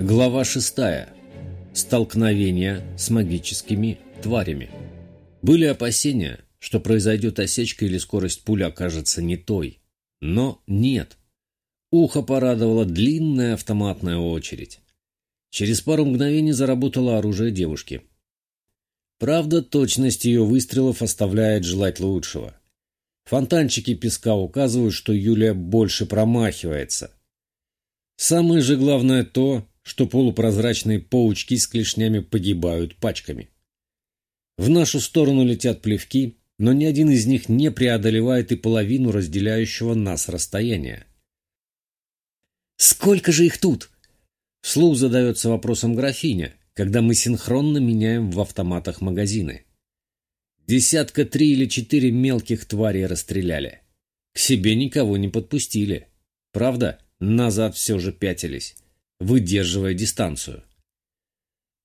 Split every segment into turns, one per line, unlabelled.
Глава 6. Столкновение с магическими тварями. Были опасения, что произойдет осечка или скорость пули окажется не той. Но нет. Ухо порадовала длинная автоматная очередь. Через пару мгновений заработало оружие девушки. Правда, точность ее выстрелов оставляет желать лучшего. Фонтанчики песка указывают, что Юлия больше промахивается. Самое же главное то, что полупрозрачные паучки с клешнями погибают пачками. В нашу сторону летят плевки, но ни один из них не преодолевает и половину разделяющего нас расстояния. «Сколько же их тут?» Вслух задается вопросом графиня, когда мы синхронно меняем в автоматах магазины. Десятка три или четыре мелких тварей расстреляли. К себе никого не подпустили. Правда, назад все же пятились выдерживая дистанцию.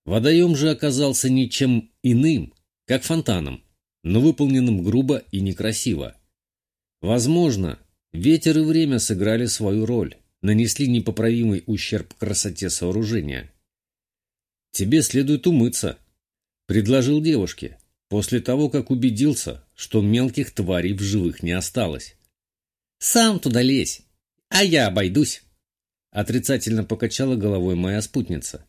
Водоем же оказался ничем иным, как фонтаном, но выполненным грубо и некрасиво. Возможно, ветер и время сыграли свою роль, нанесли непоправимый ущерб красоте сооружения. «Тебе следует умыться», — предложил девушке, после того, как убедился, что мелких тварей в живых не осталось. «Сам туда лезь, а я обойдусь». Отрицательно покачала головой моя спутница.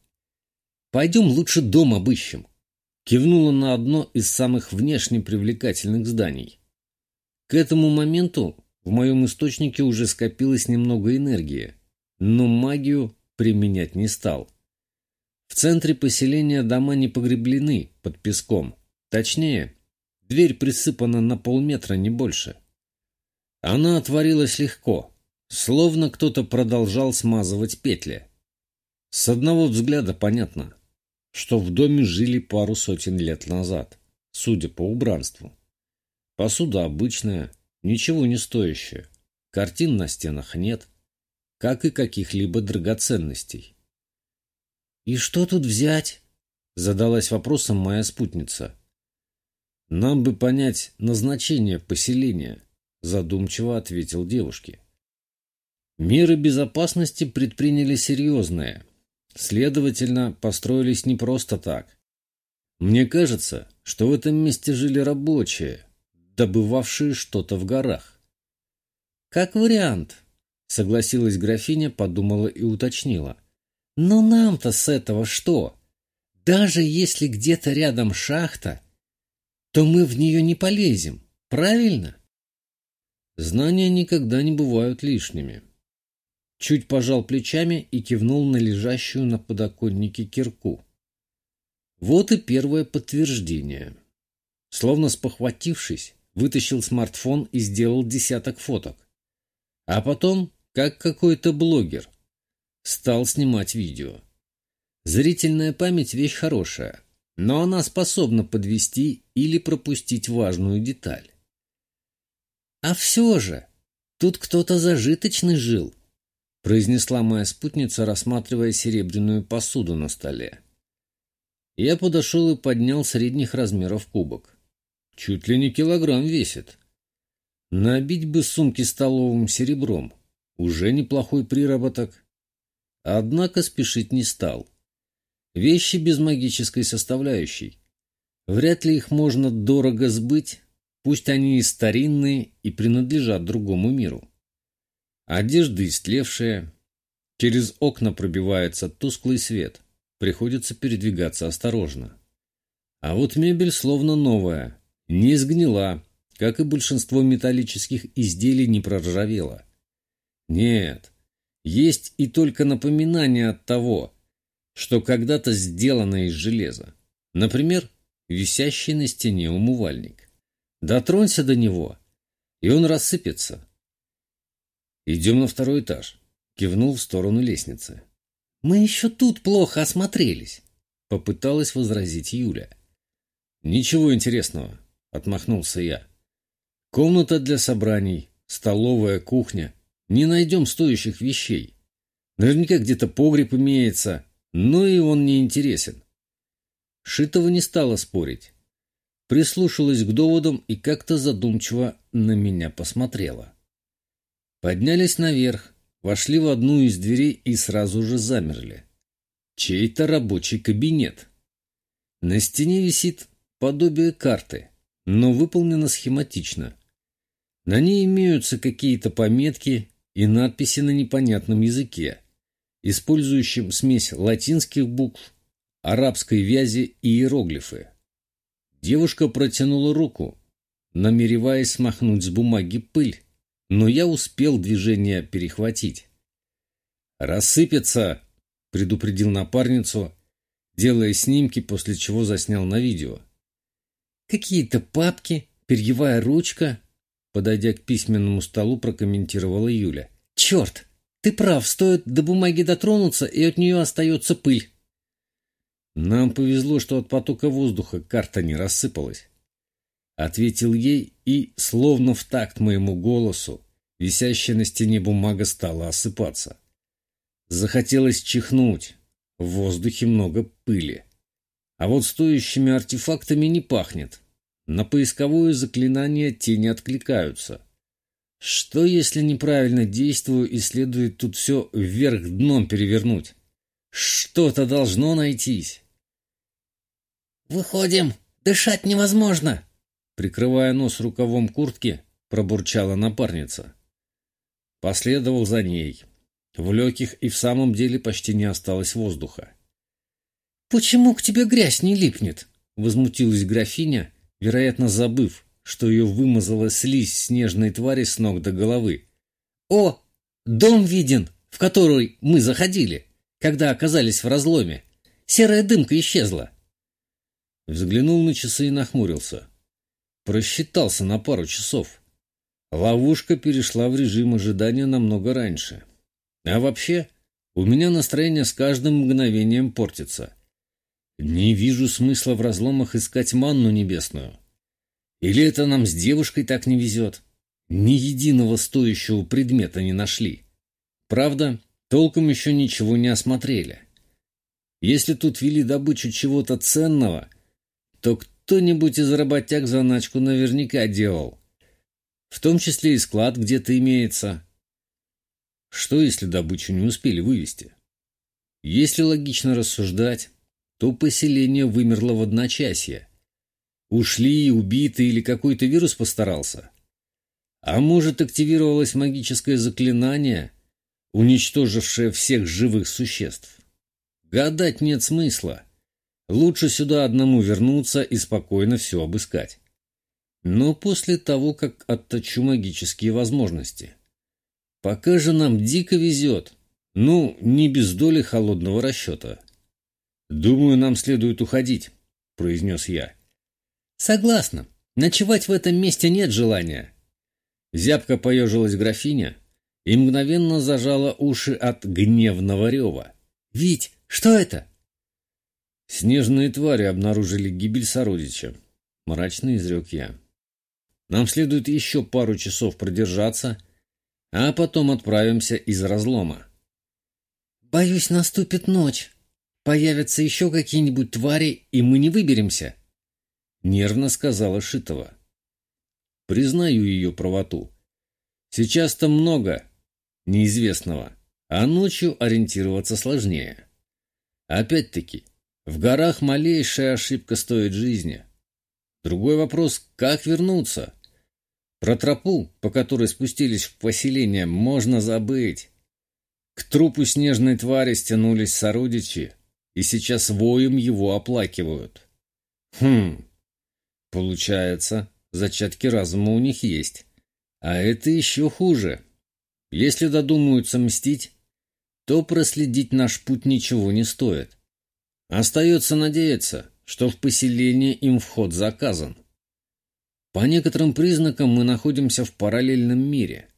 «Пойдем лучше дом обыщем», — кивнула на одно из самых внешне привлекательных зданий. К этому моменту в моем источнике уже скопилось немного энергии, но магию применять не стал. В центре поселения дома не погреблены под песком. Точнее, дверь присыпана на полметра, не больше. Она отворилась легко, Словно кто-то продолжал смазывать петли. С одного взгляда понятно, что в доме жили пару сотен лет назад, судя по убранству. Посуда обычная, ничего не стоящая, картин на стенах нет, как и каких-либо драгоценностей. «И что тут взять?» — задалась вопросом моя спутница. «Нам бы понять назначение поселения», — задумчиво ответил девушке. Меры безопасности предприняли серьезные. Следовательно, построились не просто так. Мне кажется, что в этом месте жили рабочие, добывавшие что-то в горах. «Как вариант», — согласилась графиня, подумала и уточнила. «Но нам-то с этого что? Даже если где-то рядом шахта, то мы в нее не полезем, правильно?» Знания никогда не бывают лишними чуть пожал плечами и кивнул на лежащую на подоконнике кирку. Вот и первое подтверждение. Словно спохватившись, вытащил смартфон и сделал десяток фоток. А потом, как какой-то блогер, стал снимать видео. Зрительная память – вещь хорошая, но она способна подвести или пропустить важную деталь. А все же, тут кто-то зажиточный жил – произнесла моя спутница, рассматривая серебряную посуду на столе. Я подошел и поднял средних размеров кубок. Чуть ли не килограмм весит. Набить бы сумки столовым серебром. Уже неплохой приработок. Однако спешить не стал. Вещи без магической составляющей. Вряд ли их можно дорого сбыть, пусть они и старинные и принадлежат другому миру. Одежда истлевшая. Через окна пробивается тусклый свет. Приходится передвигаться осторожно. А вот мебель словно новая. Не сгнила, как и большинство металлических изделий не проржавела. Нет, есть и только напоминание от того, что когда-то сделано из железа. Например, висящий на стене умывальник. Дотронься до него, и он рассыпется. «Идем на второй этаж», — кивнул в сторону лестницы. «Мы еще тут плохо осмотрелись», — попыталась возразить Юля. «Ничего интересного», — отмахнулся я. «Комната для собраний, столовая, кухня. Не найдем стоящих вещей. Наверняка где-то погреб имеется, но и он не интересен». Шитова не стала спорить. Прислушалась к доводам и как-то задумчиво на меня посмотрела. Поднялись наверх, вошли в одну из дверей и сразу же замерли. чей-то рабочий кабинет. На стене висит подобие карты, но выполнено схематично. На ней имеются какие-то пометки и надписи на непонятном языке, использующем смесь латинских букв, арабской вязи и иероглифы. Девушка протянула руку, намереваясь смахнуть с бумаги пыль, но я успел движение перехватить. «Рассыпется!» — предупредил напарницу, делая снимки, после чего заснял на видео. «Какие-то папки, перьевая ручка», — подойдя к письменному столу, прокомментировала Юля. «Черт! Ты прав, стоит до бумаги дотронуться, и от нее остается пыль». «Нам повезло, что от потока воздуха карта не рассыпалась», — ответил ей, и, словно в такт моему голосу, висящая на стене бумага стала осыпаться. Захотелось чихнуть, в воздухе много пыли. А вот стоящими артефактами не пахнет. На поисковое заклинание те не откликаются. Что, если неправильно действую и следует тут все вверх дном перевернуть? Что-то должно найтись.
«Выходим! Дышать невозможно!»
Прикрывая нос рукавом куртки, пробурчала напарница. Последовал за ней. В легких и в самом деле почти не осталось воздуха.
«Почему к тебе грязь не липнет?»
— возмутилась графиня, вероятно, забыв, что ее вымазала слизь снежной твари с ног до головы.
«О, дом виден, в который мы заходили, когда оказались в разломе. Серая дымка исчезла».
Взглянул на часы и нахмурился. Просчитался на пару часов. Ловушка перешла в режим ожидания намного раньше. А вообще, у меня настроение с каждым мгновением портится. Не вижу смысла в разломах искать манну небесную. Или это нам с девушкой так не везет? Ни единого стоящего предмета не нашли. Правда, толком еще ничего не осмотрели. Если тут вели добычу чего-то ценного, то кто-нибудь из работяг заначку наверняка делал. В том числе и склад где-то имеется. Что, если добычу не успели вывести? Если логично рассуждать, то поселение вымерло в одночасье. Ушли, убиты или какой-то вирус постарался. А может, активировалось магическое заклинание, уничтожившее всех живых существ? Гадать нет смысла. Лучше сюда одному вернуться и спокойно все обыскать. Но после того, как отточу магические возможности. Пока же нам дико везет. Ну, не без доли холодного расчета. «Думаю, нам следует уходить», — произнес я.
«Согласна. Ночевать в этом месте нет желания».
Зябко поежилась графиня и мгновенно зажала уши от гневного рева.
«Вить, что это?»
«Снежные твари обнаружили гибель сородича», — мрачно изрек я. «Нам следует еще пару часов продержаться, а потом отправимся из разлома».
«Боюсь, наступит ночь. Появятся еще какие-нибудь твари, и мы не выберемся», —
нервно сказала Шитова. «Признаю ее правоту. Сейчас-то много неизвестного, а ночью ориентироваться сложнее. Опять-таки, в горах малейшая ошибка стоит жизни. Другой вопрос – как вернуться? Про тропу, по которой спустились в поселение, можно забыть. К трупу снежной твари стянулись сородичи, и сейчас воем его оплакивают. Хм, получается, зачатки разума у них есть. А это еще хуже. Если додумаются мстить, то проследить наш путь ничего не стоит. Остается надеяться, что в поселение им вход заказан. По некоторым признакам мы находимся в параллельном мире.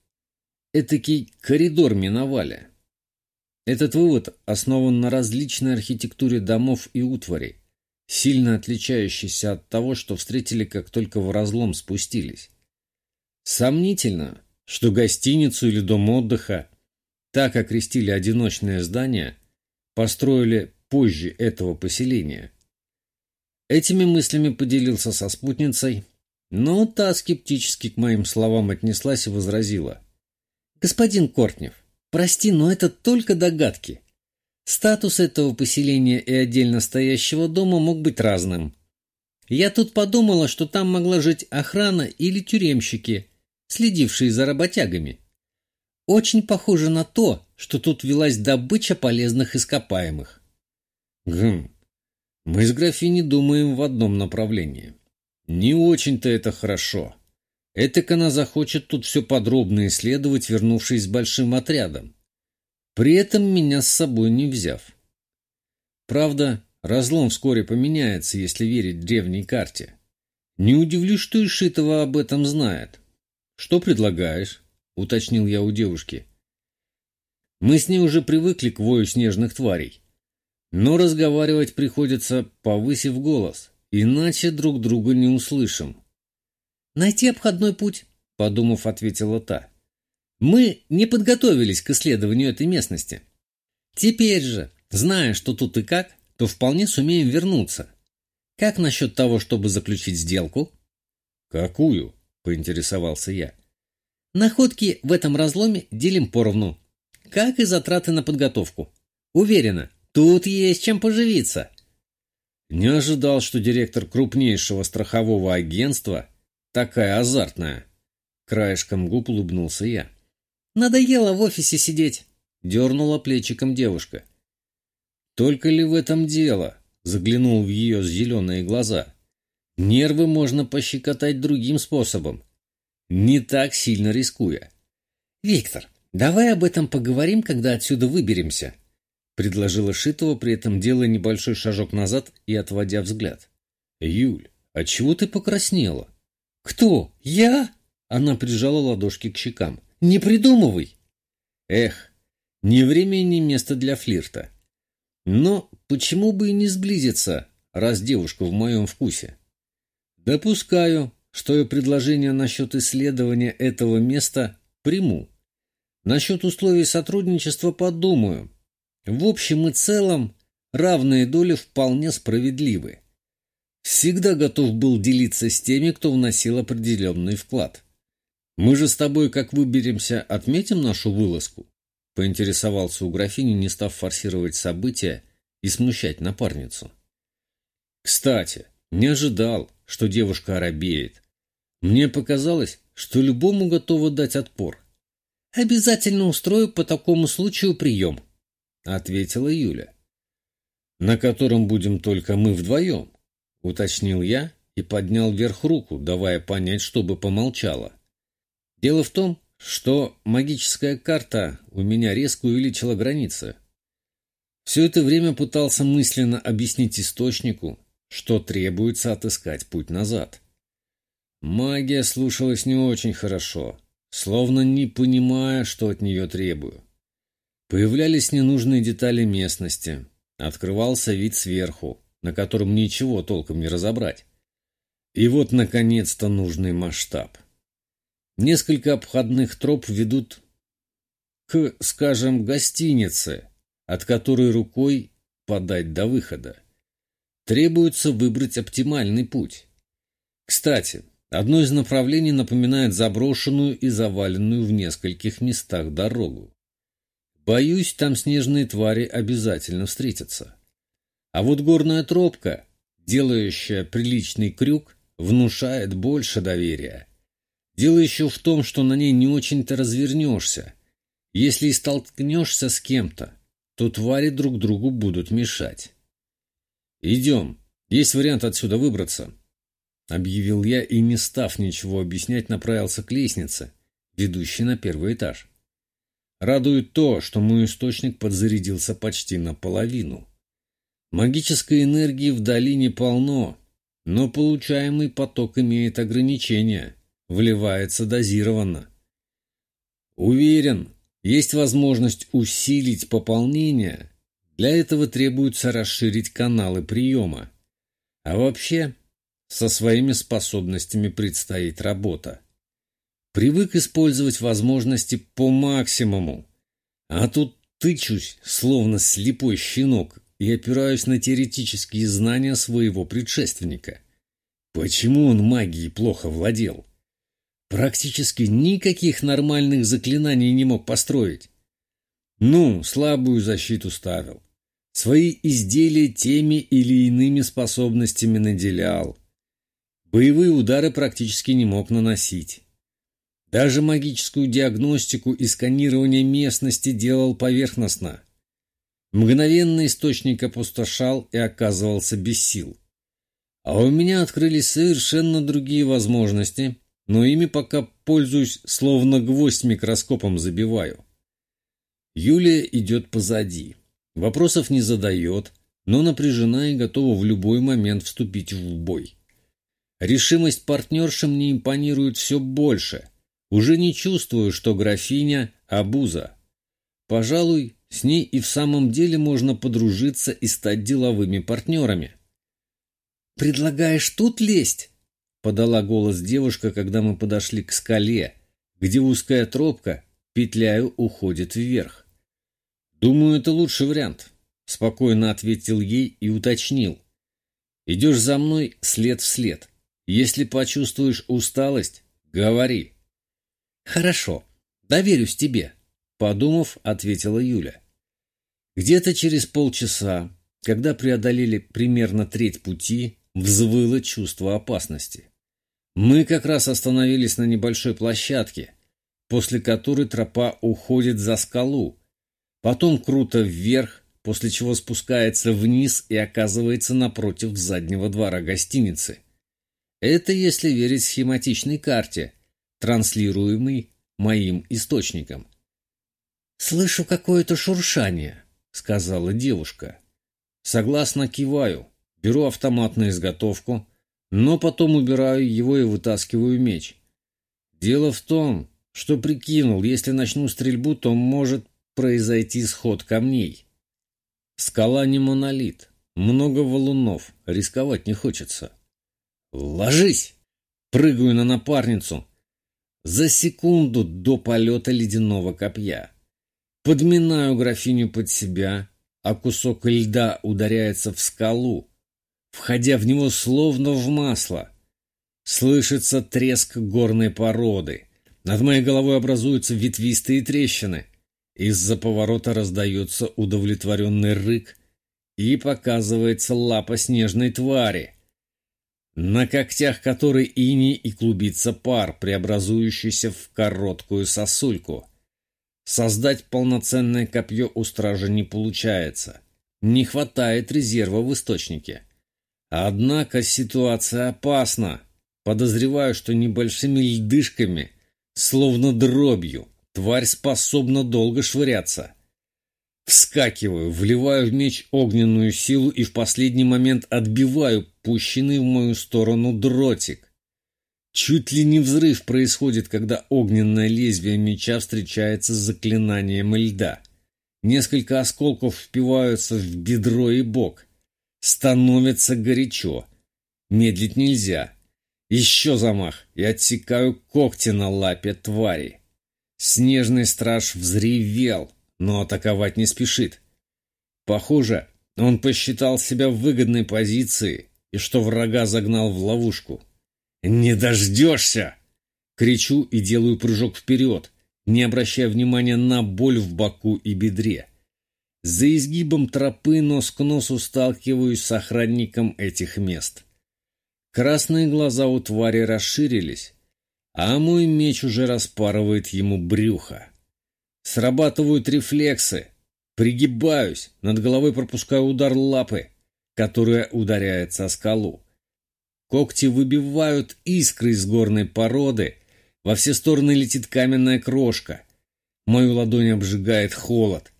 Этакий коридор миновали. Этот вывод основан на различной архитектуре домов и утварей, сильно отличающейся от того, что встретили, как только в разлом спустились. Сомнительно, что гостиницу или дом отдыха, так окрестили одиночное здание, построили позже этого поселения. Этими мыслями поделился со спутницей, но та скептически к моим словам отнеслась и возразила. «Господин Кортнев, прости, но это только догадки.
Статус этого поселения и отдельно стоящего дома мог быть разным. Я тут подумала, что там могла жить охрана или тюремщики, следившие за работягами. Очень похоже на то, что тут велась добыча полезных ископаемых.
Гм, мы с графиней думаем в одном направлении. Не очень-то это хорошо. Этак она захочет тут все подробно исследовать, вернувшись с большим отрядом. При этом меня с собой не взяв. Правда, разлом вскоре поменяется, если верить древней карте. Не удивлюсь, что Ишитова об этом знает. Что предлагаешь? — уточнил я у девушки. Мы с ней уже привыкли к вою снежных тварей. Но разговаривать приходится, повысив голос, иначе друг друга не услышим.
«Найти обходной путь», — подумав, ответила та. «Мы не подготовились к исследованию этой местности. Теперь же, зная, что тут и как, то вполне сумеем вернуться. Как насчет того, чтобы заключить сделку?»
«Какую?» — поинтересовался я.
Находки в этом разломе делим поровну, как и затраты на подготовку. Уверена, тут есть чем поживиться.
Не ожидал, что директор крупнейшего страхового агентства такая азартная. Краешком губ улыбнулся я.
Надоело в офисе сидеть, дернула плечиком девушка.
Только ли в этом дело? Заглянул в ее зеленые глаза. Нервы можно пощекотать другим способом не так сильно рискуя.
«Виктор, давай об этом поговорим, когда отсюда выберемся», — предложила Шитова, при этом делая небольшой шажок назад и отводя взгляд.
«Юль, а чего ты покраснела?»
«Кто? Я?» — она прижала ладошки к щекам. «Не придумывай!»
«Эх, не время и не место для флирта. Но почему бы и не сблизиться, раз девушка в моем вкусе?» «Допускаю, что и предложение насчет исследования этого места приму. Насчет условий сотрудничества подумаю. В общем и целом, равные доли вполне справедливы. Всегда готов был делиться с теми, кто вносил определенный вклад. Мы же с тобой, как выберемся, отметим нашу вылазку? Поинтересовался у графини, не став форсировать события и смущать напарницу. Кстати, не ожидал, что девушка оробеет. Мне показалось, что любому готова дать отпор.
«Обязательно устрою по такому случаю прием», — ответила Юля.
«На котором будем только мы вдвоем», — уточнил я и поднял вверх руку, давая понять, чтобы помолчала. Дело в том, что магическая карта у меня резко увеличила границы. Все это время пытался мысленно объяснить источнику, что требуется отыскать путь назад. Магия слушалась не очень хорошо, словно не понимая, что от нее требую. Появлялись ненужные детали местности, открывался вид сверху, на котором ничего толком не разобрать. И вот, наконец-то, нужный масштаб. Несколько обходных троп ведут к, скажем, гостинице, от которой рукой подать до выхода. Требуется выбрать оптимальный путь. Кстати, Одно из направлений напоминает заброшенную и заваленную в нескольких местах дорогу. Боюсь, там снежные твари обязательно встретятся. А вот горная тропка, делающая приличный крюк, внушает больше доверия. Дело еще в том, что на ней не очень-то развернешься. Если и столкнешься с кем-то, то твари друг другу будут мешать. Идем. Есть вариант отсюда выбраться. — объявил я и, не став ничего объяснять, направился к лестнице, ведущей на первый этаж. Радует то, что мой источник подзарядился почти наполовину. Магической энергии в долине полно, но получаемый поток имеет ограничения, вливается дозированно. Уверен, есть возможность усилить пополнение, для этого требуется расширить каналы приема. А вообще, со своими способностями предстоит работа. Привык использовать возможности по максимуму. А тут тычусь, словно слепой щенок, и опираюсь на теоретические знания своего предшественника. Почему он магией плохо владел? Практически никаких нормальных заклинаний не мог построить. Ну, слабую защиту ставил. Свои изделия теми или иными способностями наделял. Боевые удары практически не мог наносить. Даже магическую диагностику и сканирование местности делал поверхностно. Мгновенно источник опустошал и оказывался без сил. А у меня открылись совершенно другие возможности, но ими пока пользуюсь, словно гвоздь микроскопом забиваю. Юлия идет позади. Вопросов не задает, но напряжена и готова в любой момент вступить в бой. Решимость партнерши мне импонирует все больше. Уже не чувствую, что графиня – обуза. Пожалуй, с ней и в самом деле можно подружиться и стать деловыми партнерами.
«Предлагаешь тут лезть?» — подала голос девушка, когда мы подошли к скале, где узкая тропка, петляю, уходит вверх.
«Думаю, это лучший вариант», — спокойно ответил ей и уточнил. «Идешь за мной след в след. Если почувствуешь усталость, говори».
«Хорошо, доверюсь тебе», — подумав, ответила Юля. Где-то через полчаса, когда преодолели примерно треть пути, взвыло чувство опасности. Мы как раз остановились на небольшой площадке, после которой тропа уходит за скалу, потом круто вверх, после чего спускается вниз и оказывается напротив заднего двора гостиницы. Это если верить схематичной карте, транслируемой моим источником. «Слышу какое-то шуршание», — сказала девушка. Согласно киваю, беру автомат на изготовку, но потом убираю его и вытаскиваю меч. Дело в том, что прикинул, если начну стрельбу, то может произойти сход камней. Скала не монолит, много валунов, рисковать не хочется. «Ложись!» Прыгаю на напарницу, за секунду до полета ледяного копья. Подминаю графиню под себя, а кусок льда ударяется в скалу, входя в него словно в масло. Слышится треск горной породы. Над моей головой образуются ветвистые трещины. Из-за поворота раздается удовлетворенный рык, и показывается лапа снежной твари на когтях которой ини и клубится пар, преобразующийся в короткую сосульку. Создать полноценное копье у стража не получается. Не хватает резерва в источнике. Однако ситуация опасна. Подозреваю, что небольшими льдышками, словно дробью, тварь способна долго швыряться. Вскакиваю, вливаю в меч огненную силу и в последний момент отбиваю пущенный в мою сторону дротик. Чуть ли не взрыв происходит, когда огненное лезвие меча встречается с заклинанием льда. Несколько осколков впиваются в бедро и бок. Становится горячо. Медлить нельзя. Еще замах, и отсекаю когти на лапе твари. Снежный страж взревел, но атаковать не спешит. Похоже, он посчитал себя в выгодной позиции и что врага загнал в ловушку. «Не дождешься!» Кричу и делаю прыжок вперед, не обращая внимания на боль в боку и бедре. За изгибом тропы нос к носу сталкиваюсь с охранником этих мест. Красные глаза у твари расширились, а мой меч уже распарывает ему брюхо. Срабатывают рефлексы. Пригибаюсь, над головой пропускаю удар лапы, которая ударяется о скалу. Когти выбивают искры из горной породы, во все стороны летит каменная крошка. Мою ладонь обжигает холод.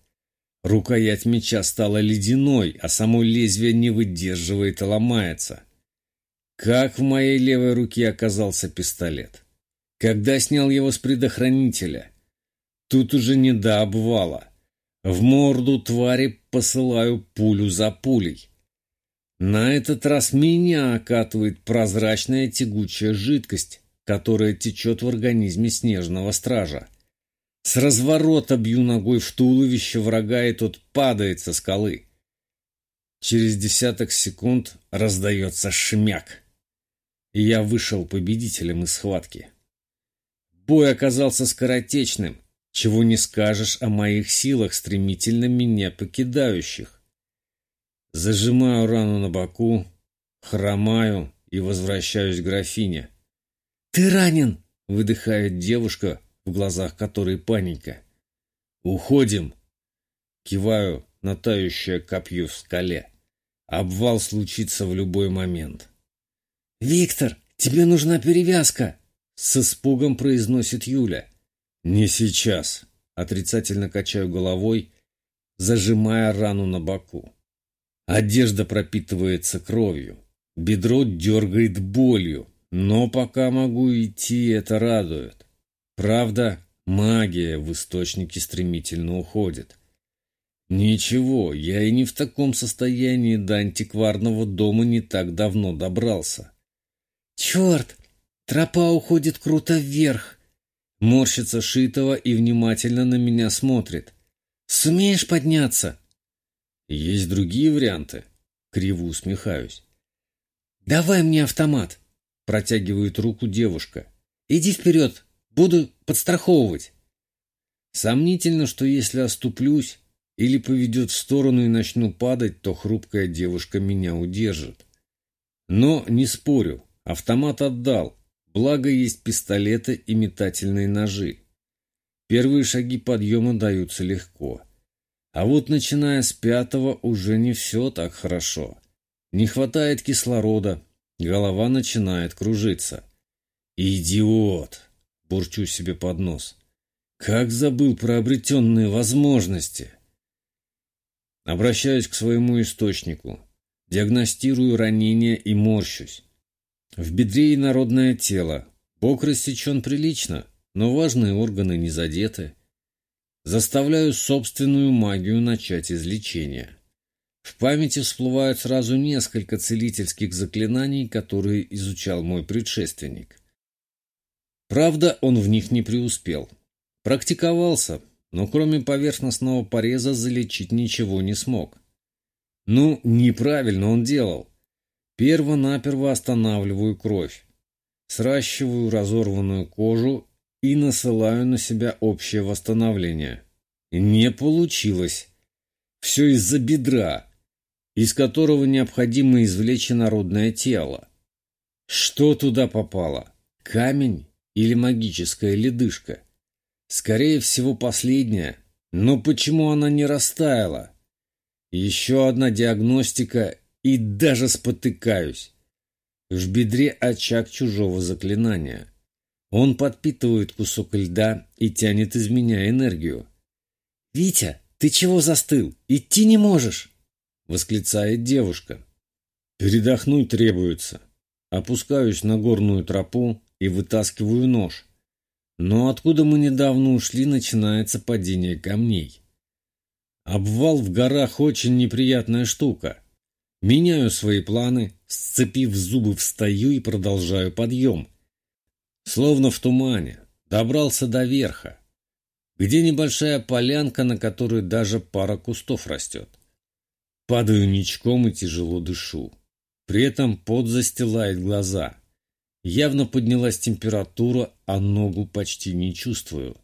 Рукоять меча стала ледяной, а само лезвие не выдерживает и ломается. Как в моей левой руке оказался пистолет? Когда снял его с предохранителя? Тут уже не до обвала. В морду твари посылаю пулю за пулей. На этот раз меня окатывает прозрачная тягучая жидкость, которая течет в организме снежного стража. С разворота бью ногой в туловище врага, и тот падает со скалы. Через десяток секунд раздается шмяк, и я вышел победителем из схватки. Бой оказался скоротечным, чего не скажешь о моих силах, стремительно меня покидающих.
Зажимаю рану на боку, хромаю и возвращаюсь к графине.
«Ты ранен!»
— выдыхает девушка, в глазах которой паника. «Уходим!» Киваю на тающее копье в скале. Обвал случится в любой момент.
«Виктор, тебе нужна перевязка!»
С испугом произносит Юля. «Не сейчас!» Отрицательно качаю головой, зажимая рану на боку. Одежда пропитывается кровью. Бедро дергает болью. Но пока могу идти, это радует. Правда, магия в источнике стремительно уходит. Ничего, я и не в таком состоянии до антикварного дома не так давно добрался.
Черт! Тропа уходит круто вверх.
Морщится Шитова и внимательно на меня смотрит.
Сумеешь подняться?
Есть другие варианты. Криво усмехаюсь.
Давай мне автомат. Протягивает руку девушка. Иди вперед, буду подстраховывать.
Сомнительно, что если оступлюсь или поведет в сторону и начну падать, то хрупкая девушка меня удержит. Но не спорю, автомат отдал, благо есть пистолеты и метательные ножи. Первые шаги подъема даются легко. А вот начиная с пятого уже не все так хорошо. Не хватает кислорода, голова начинает кружиться. «Идиот!» – бурчу себе под нос. «Как забыл про обретенные возможности!» Обращаюсь к своему источнику. Диагностирую ранение и морщусь. В бедре и народное тело. Бок рассечен прилично, но важные органы не задеты. Заставляю собственную магию начать излечение. В памяти всплывают сразу несколько целительских заклинаний, которые изучал мой предшественник. Правда, он в них не преуспел. Практиковался, но кроме поверхностного пореза залечить ничего не смог. Ну, неправильно он делал. Перво-наперво останавливаю кровь, сращиваю разорванную кожу и насылаю на себя общее восстановление. Не получилось. Все из-за бедра, из которого необходимо извлечь народное тело. Что туда попало? Камень или магическая ледышка? Скорее всего, последняя. Но почему она не растаяла? Еще одна диагностика и даже спотыкаюсь. В бедре очаг чужого заклинания. Он подпитывает кусок льда и тянет из меня энергию.
«Витя, ты чего застыл? Идти не можешь!»
— восклицает девушка. «Передохнуть требуется. Опускаюсь на горную тропу и вытаскиваю нож. Но откуда мы недавно ушли, начинается падение камней. Обвал в горах очень неприятная штука. Меняю свои планы, сцепив зубы, встаю и продолжаю подъем. Словно в тумане. Добрался до верха, где небольшая полянка, на которой даже пара кустов растет. Падаю ничком и тяжело дышу. При этом пот застилает глаза. Явно поднялась температура, а ногу почти не чувствую.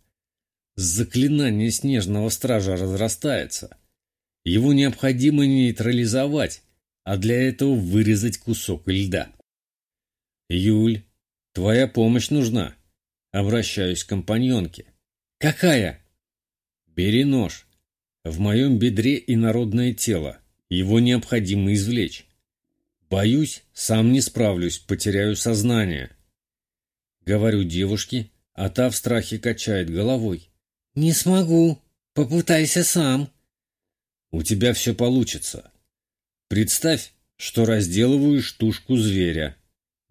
Заклинание снежного стража разрастается. Его необходимо нейтрализовать, а для этого вырезать кусок льда. «Юль, твоя помощь нужна», — обращаюсь к компаньонке.
«Какая?»
«Бери нож. В моем бедре инородное тело. Его необходимо извлечь. Боюсь, сам не справлюсь, потеряю сознание. Говорю девушке, а та в страхе качает головой.
Не смогу. Попытайся сам.
У тебя все получится. Представь, что разделываешь тушку зверя.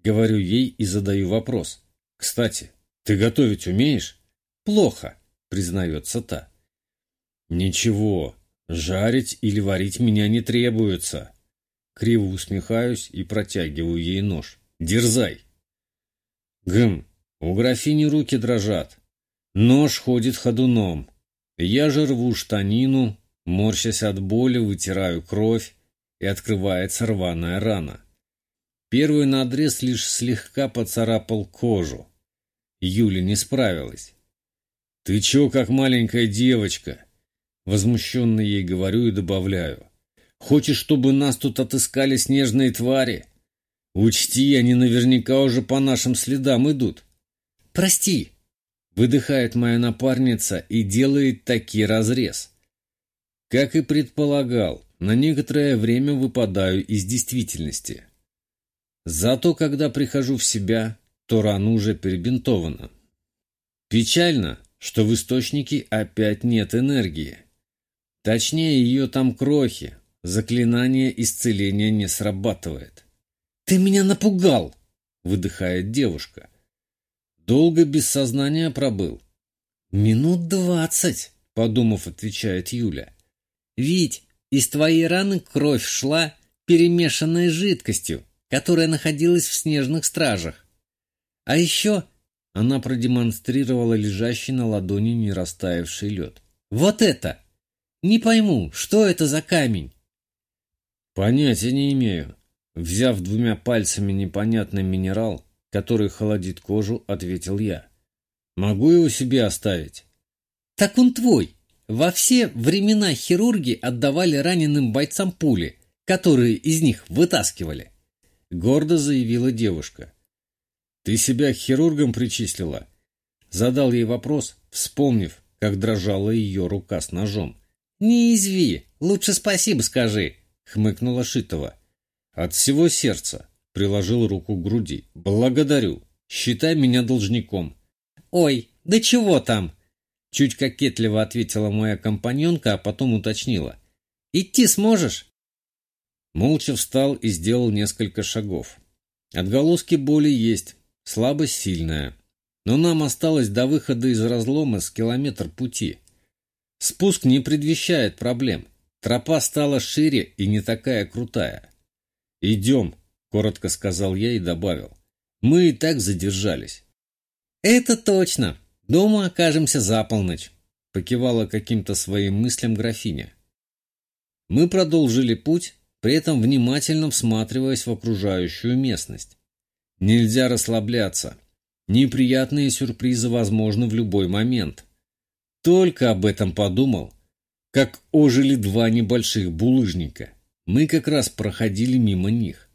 Говорю ей и задаю вопрос. Кстати, ты готовить умеешь? Плохо, признается та. Ничего, жарить или варить меня не требуется. Криво усмехаюсь и протягиваю ей нож. «Дерзай!» Гм, у графини руки дрожат. Нож ходит ходуном. Я же рву штанину, морщась от боли, вытираю кровь, и открывается рваная рана. Первый надрез лишь слегка поцарапал кожу. Юля не справилась. «Ты чё, как маленькая девочка?» Возмущенно ей говорю и добавляю. Хочешь, чтобы нас тут отыскали снежные твари? Учти, они наверняка уже по нашим следам идут.
Прости,
выдыхает моя напарница и делает таки разрез. Как и предполагал, на некоторое время выпадаю из действительности. Зато, когда прихожу в себя, то рана уже перебинтована. Печально, что в источнике опять нет энергии. Точнее, ее там крохи, заклинание исцеления не срабатывает.
«Ты меня напугал!»
— выдыхает девушка. «Долго без сознания пробыл?»
«Минут двадцать», — подумав, отвечает Юля. «Вить, из твоей раны кровь шла, перемешанная жидкостью, которая находилась в снежных стражах. А еще она продемонстрировала лежащий на ладони не растаявший лед. «Вот это! Не пойму, что это за камень?»
«Понятия не имею». Взяв двумя пальцами непонятный минерал, который холодит кожу, ответил я. «Могу его себе оставить?»
«Так он твой. Во все времена хирурги отдавали раненым бойцам пули, которые из них вытаскивали», —
гордо заявила девушка. «Ты себя хирургом причислила?» Задал ей вопрос, вспомнив, как дрожала ее рука с ножом.
«Не изви, лучше спасибо скажи», — хмыкнула Шитова.
«От всего сердца», — приложил руку к груди. «Благодарю. Считай меня должником».
«Ой, да чего там?» Чуть кокетливо ответила моя компаньонка, а потом уточнила. «Идти сможешь?»
Молча встал и сделал несколько шагов. Отголоски боли есть, Слабость сильная. Но нам осталось до выхода из разлома с километр пути. Спуск не предвещает проблем. Тропа стала шире и не такая крутая. «Идем», — коротко сказал я и добавил. «Мы и так задержались».
«Это точно. Дома окажемся за полночь», — покивала каким-то своим мыслям графиня.
Мы продолжили путь, при этом внимательно всматриваясь в окружающую местность. Нельзя расслабляться. Неприятные сюрпризы возможны в любой момент. Только об этом подумал, как ожили два небольших булыжника. Мы как раз проходили мимо них.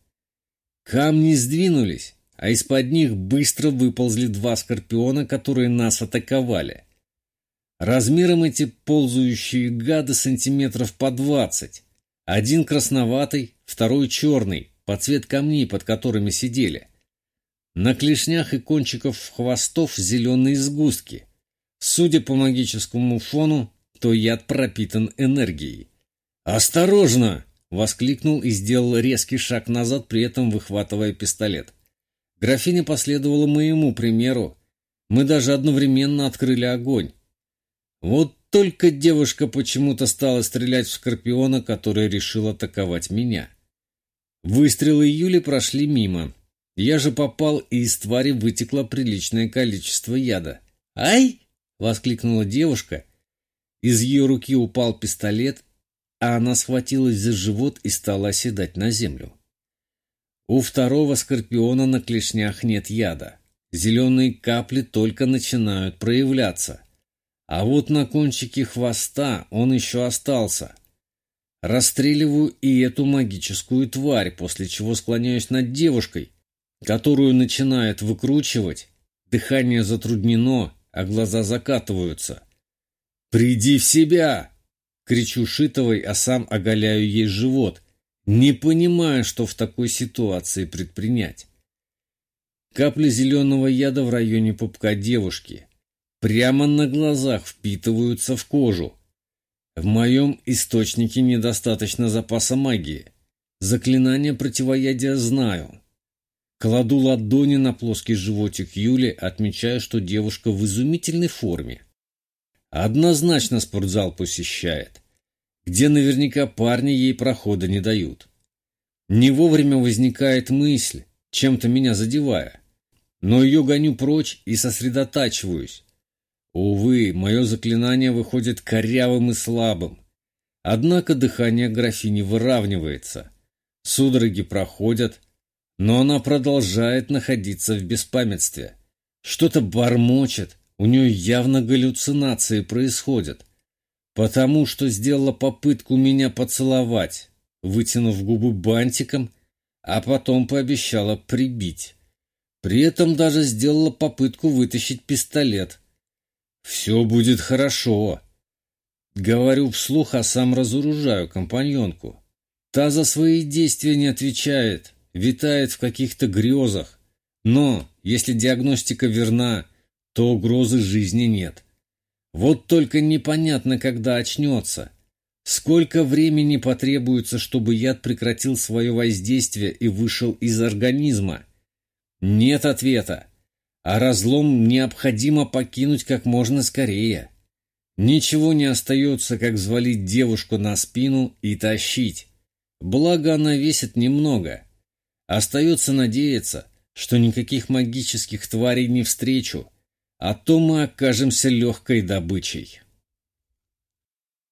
Камни сдвинулись, а из-под них быстро выползли два скорпиона, которые нас атаковали. Размером эти ползающие гады сантиметров по двадцать. Один красноватый, второй черный, по цвет камней, под которыми сидели. На клешнях и кончиков хвостов зеленые сгустки. Судя по магическому фону, то яд пропитан энергией. «Осторожно!» — воскликнул и сделал резкий шаг назад, при этом выхватывая пистолет. Графиня последовала моему примеру. Мы даже одновременно открыли огонь. Вот только девушка почему-то стала стрелять в Скорпиона, который решил атаковать меня. Выстрелы Юли прошли мимо, я же попал, и из твари вытекло приличное количество яда. «Ай!» — воскликнула девушка. Из ее руки упал пистолет, а она схватилась за живот и стала оседать на землю. У второго скорпиона на клешнях нет яда. Зеленые капли только начинают проявляться. А вот на кончике хвоста он еще остался. Расстреливаю и эту магическую тварь, после чего склоняюсь над девушкой, которую начинает выкручивать, дыхание затруднено, а глаза закатываются. «Приди в себя!» — кричу Шитовой, а сам оголяю ей живот, не понимая, что в такой ситуации предпринять. Капли зеленого яда в районе пупка девушки прямо на глазах впитываются в кожу. В моем источнике недостаточно запаса магии. Заклинание противоядия знаю, Кладу ладони на плоский животик Юли, отмечая, что девушка в изумительной форме. Однозначно спортзал посещает, где наверняка парни ей прохода не дают. Не вовремя возникает мысль, чем-то меня задевая, но ее гоню прочь и сосредотачиваюсь. Увы, мое заклинание выходит корявым и слабым. Однако дыхание графини выравнивается. Судороги проходят, но она продолжает находиться в беспамятстве. Что-то бормочет, у нее явно галлюцинации происходят. Потому что сделала попытку меня поцеловать. вытянув губы бантиком, а потом пообещала прибить. При этом даже сделала попытку вытащить пистолет. «Все будет хорошо», Говорю вслух, а сам разоружаю компаньонку. Та за свои действия не отвечает, витает в каких-то грезах. Но, если диагностика верна, то угрозы жизни нет. Вот только непонятно, когда очнется. Сколько времени потребуется, чтобы яд прекратил свое воздействие и вышел из организма? Нет ответа. А разлом необходимо покинуть как можно скорее. Ничего не остается, как взвалить девушку на спину и тащить. Благо она весит немного. Остается надеяться, что никаких магических тварей не встречу, а то мы окажемся легкой добычей.